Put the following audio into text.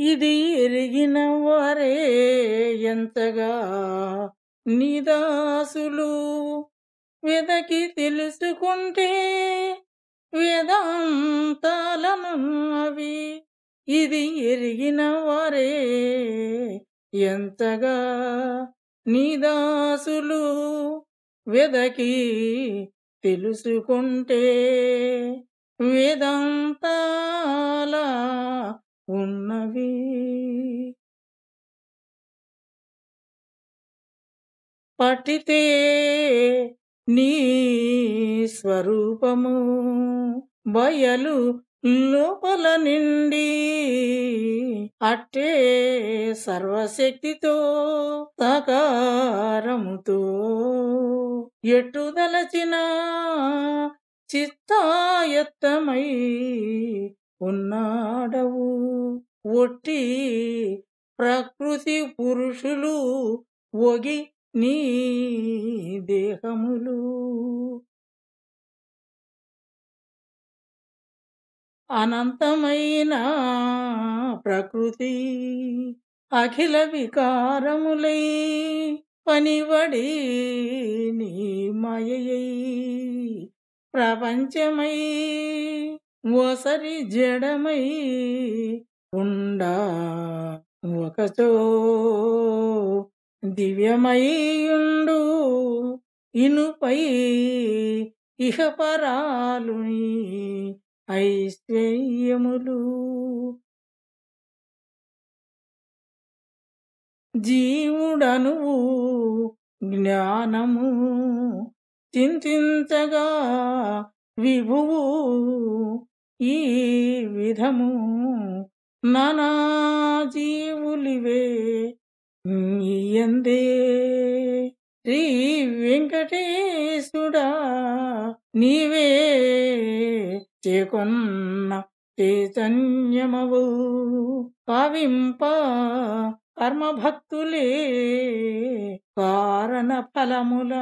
ఇది ఎరిగిన వారే ఎంతగా నిదాసులు. వెదకి తెలుసుకుంటే వేదాంతాలను అవి. ఇది ఎరిగిన వారే ఎంతగా నిదాసులు. వెదకి తెలుసుకుంటే వేదాంతాల ఉన్నవి. పఠితే నీ స్వరూపము బయలు లోపల నిండి అట్టే సర్వశక్తితో సకారముతో ఎట్టుదలచిన చిత్తాయత్తమై ఉన్నాడవు. ఒట్టి ప్రకృతి పురుషులు ఒగి నీ దేహములు. అనంతమైన ప్రకృతి అఖిల వికారములై పనివడి నీ మయయై. ప్రపంచమై ఓసరి జడమై ఉండా ఒకచో దివ్యమయుండు ఇనుపై ఇహపరాలు ఐశ్వర్యములు. జీవుడను జ్ఞానము చింతించగా విభువు ఈ విధము నానా జీవులివే నీయందే శ్రీ వెంకటేశుడా నీవే చేకొన్న చైతన్యమవు. పవింప కర్మభక్తులే కారణ ఫలముల